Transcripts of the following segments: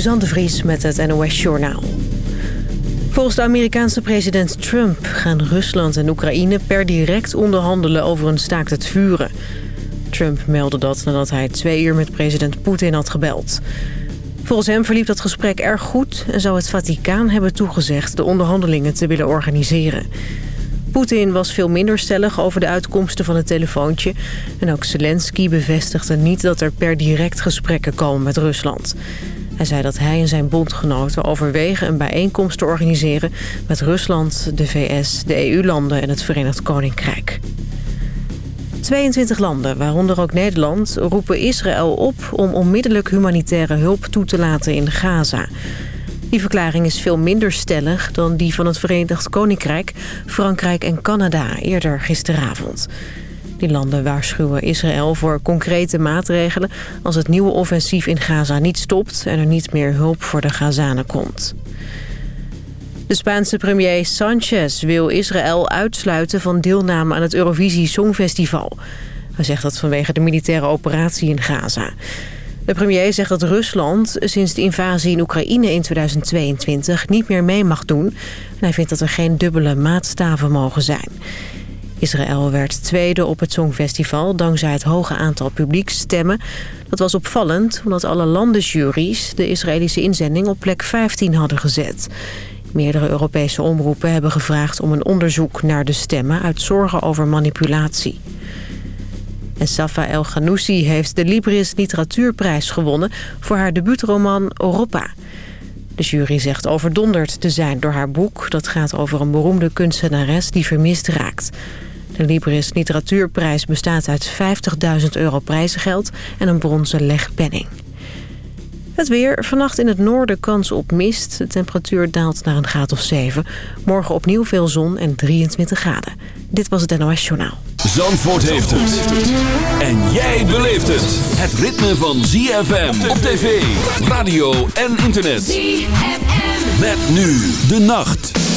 Suzanne de Vries met het NOS Journaal. Volgens de Amerikaanse president Trump gaan Rusland en Oekraïne per direct onderhandelen over een staakt het vuren. Trump meldde dat nadat hij twee uur met president Poetin had gebeld. Volgens hem verliep dat gesprek erg goed en zou het Vaticaan hebben toegezegd de onderhandelingen te willen organiseren. Poetin was veel minder stellig over de uitkomsten van het telefoontje. En ook Zelensky bevestigde niet dat er per direct gesprekken komen met Rusland. Hij zei dat hij en zijn bondgenoten overwegen een bijeenkomst te organiseren... met Rusland, de VS, de EU-landen en het Verenigd Koninkrijk. 22 landen, waaronder ook Nederland, roepen Israël op... om onmiddellijk humanitaire hulp toe te laten in Gaza. Die verklaring is veel minder stellig dan die van het Verenigd Koninkrijk... Frankrijk en Canada eerder gisteravond. Die landen waarschuwen Israël voor concrete maatregelen... als het nieuwe offensief in Gaza niet stopt... en er niet meer hulp voor de Gazanen komt. De Spaanse premier Sanchez wil Israël uitsluiten van deelname aan het Eurovisie Songfestival. Hij zegt dat vanwege de militaire operatie in Gaza. De premier zegt dat Rusland sinds de invasie in Oekraïne in 2022 niet meer mee mag doen. En hij vindt dat er geen dubbele maatstaven mogen zijn. Israël werd tweede op het Songfestival dankzij het hoge aantal publieksstemmen. Dat was opvallend omdat alle landensjuries de Israëlische inzending op plek 15 hadden gezet. Meerdere Europese omroepen hebben gevraagd om een onderzoek naar de stemmen uit zorgen over manipulatie. En Safa El Ghanouchi heeft de Libris Literatuurprijs gewonnen voor haar debuutroman Europa. De jury zegt overdonderd te zijn door haar boek. Dat gaat over een beroemde kunstenares die vermist raakt. De Libris Literatuurprijs bestaat uit 50.000 euro prijzengeld en een bronzen legpenning. Het weer. Vannacht in het noorden kans op mist. De temperatuur daalt naar een graad of 7. Morgen opnieuw veel zon en 23 graden. Dit was het NOS Journaal. Zandvoort heeft het. En jij beleeft het. Het ritme van ZFM op tv, radio en internet. ZFM. Met nu de nacht.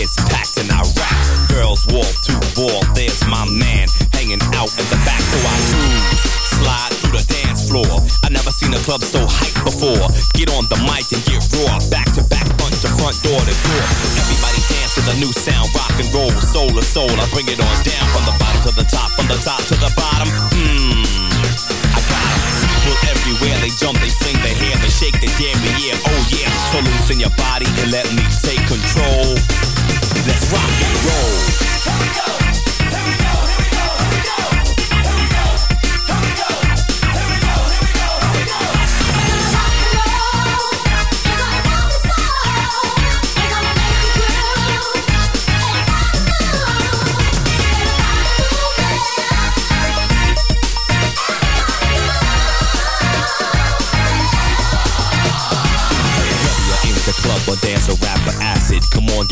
it's packed and I rap. Girls wall to wall, there's my man hanging out in the back. So I cruise, slide through the dance floor. I never seen a club so hyped before. Get on the mic and get raw, back to back, punch the front door to door. Everybody dance to the new sound, rock and roll, soul to soul. I bring it on down from the bottom to the top, from the top to the bottom. Mmm, I got. People everywhere, they jump, they sing, they hear, they shake, they dare me, yeah, oh yeah. So loosen your body and let me take control. Let's rock and roll. Here we go.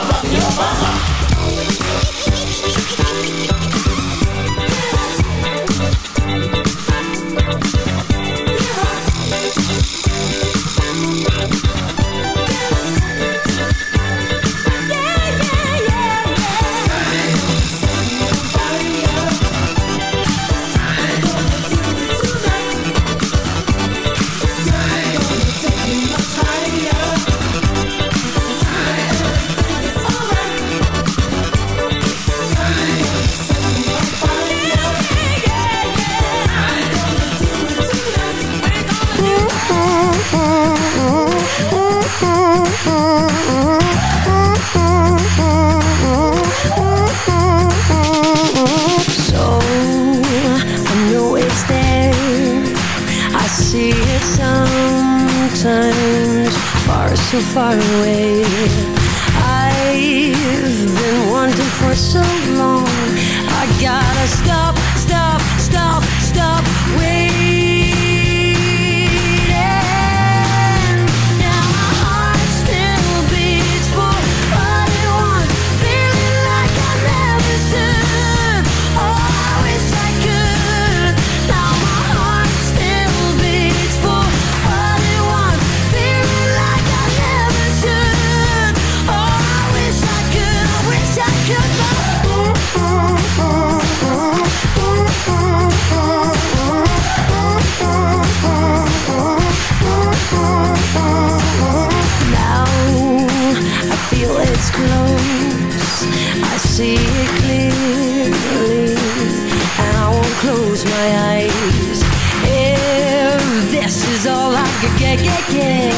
Love your mama. So far away see it clearly. And I won't close my eyes. If this is all I could get, get, get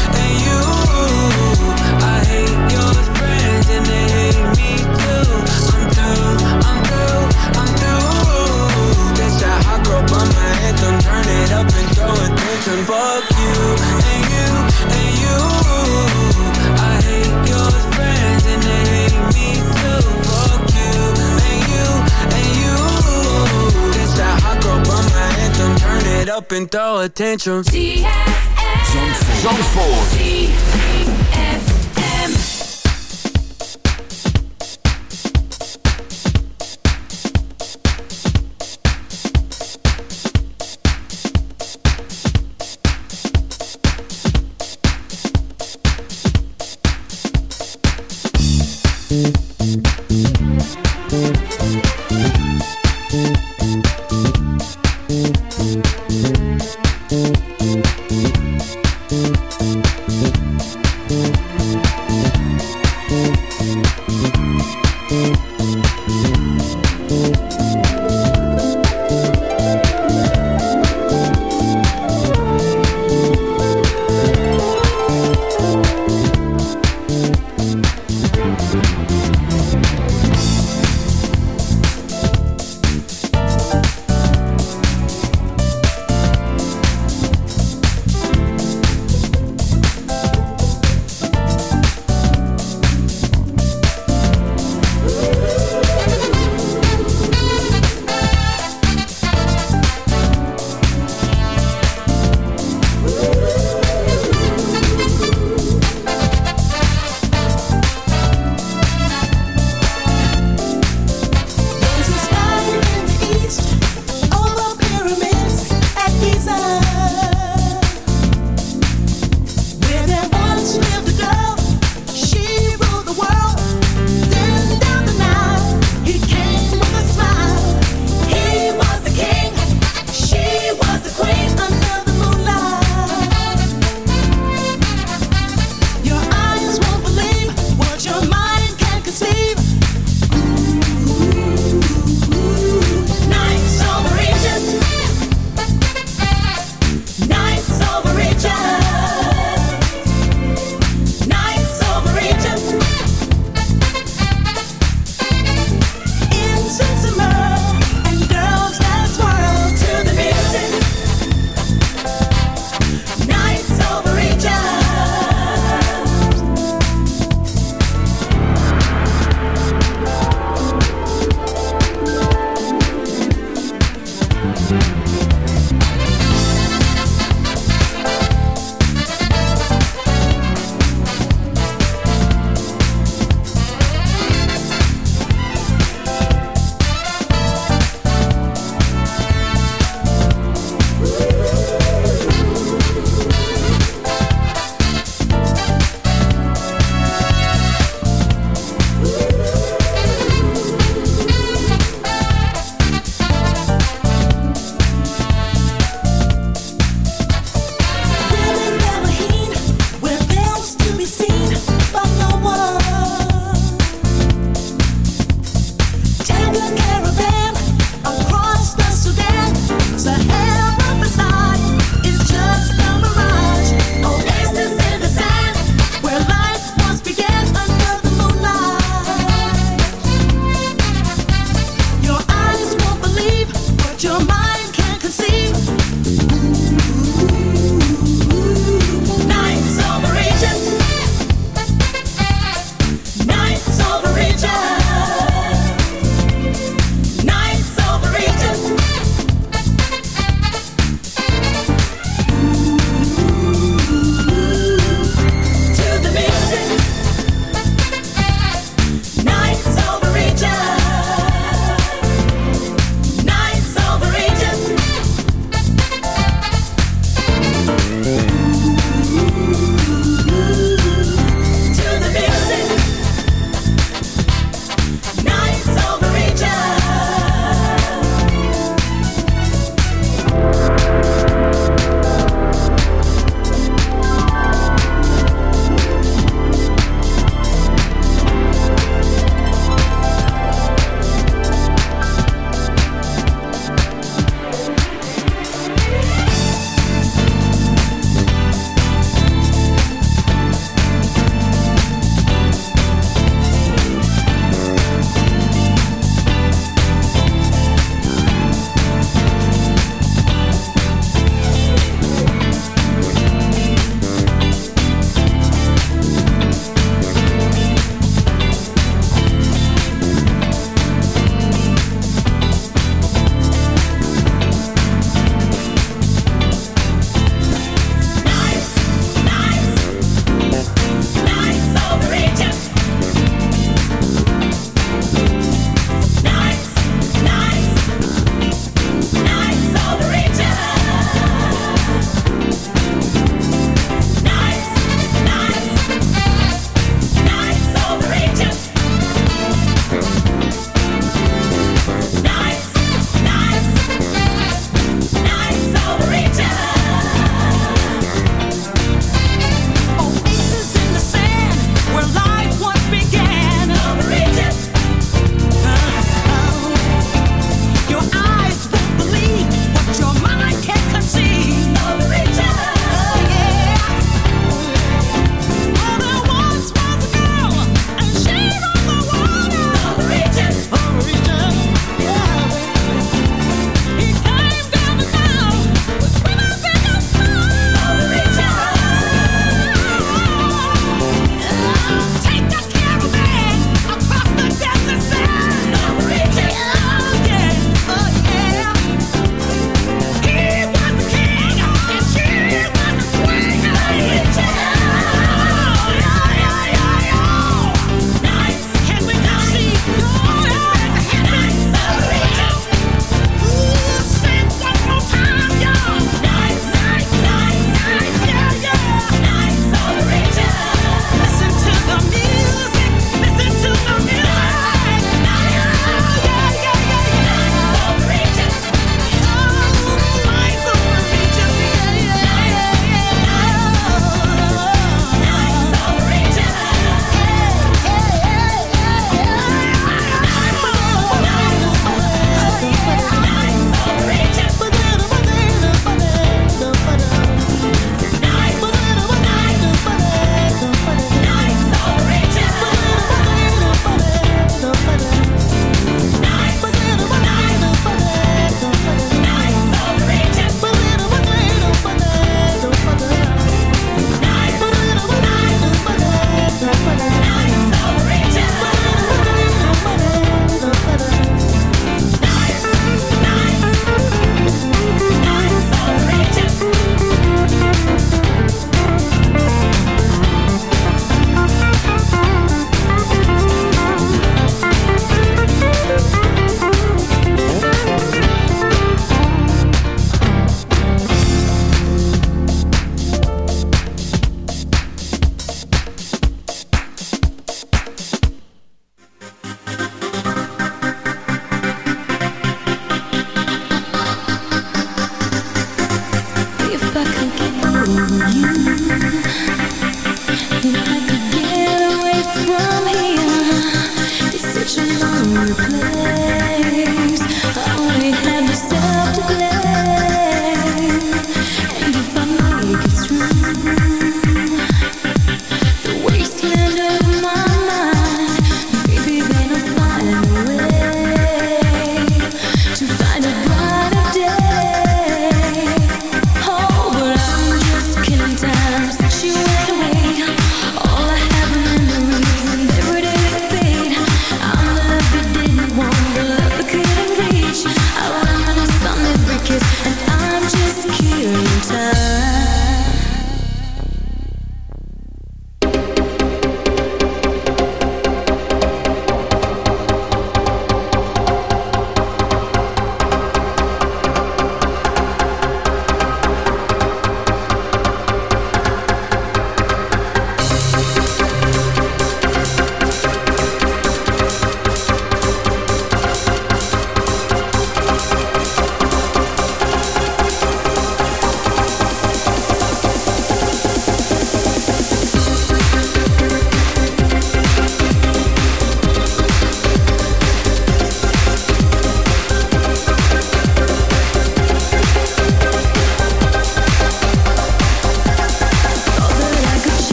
Up and throw attention. Zandvoort.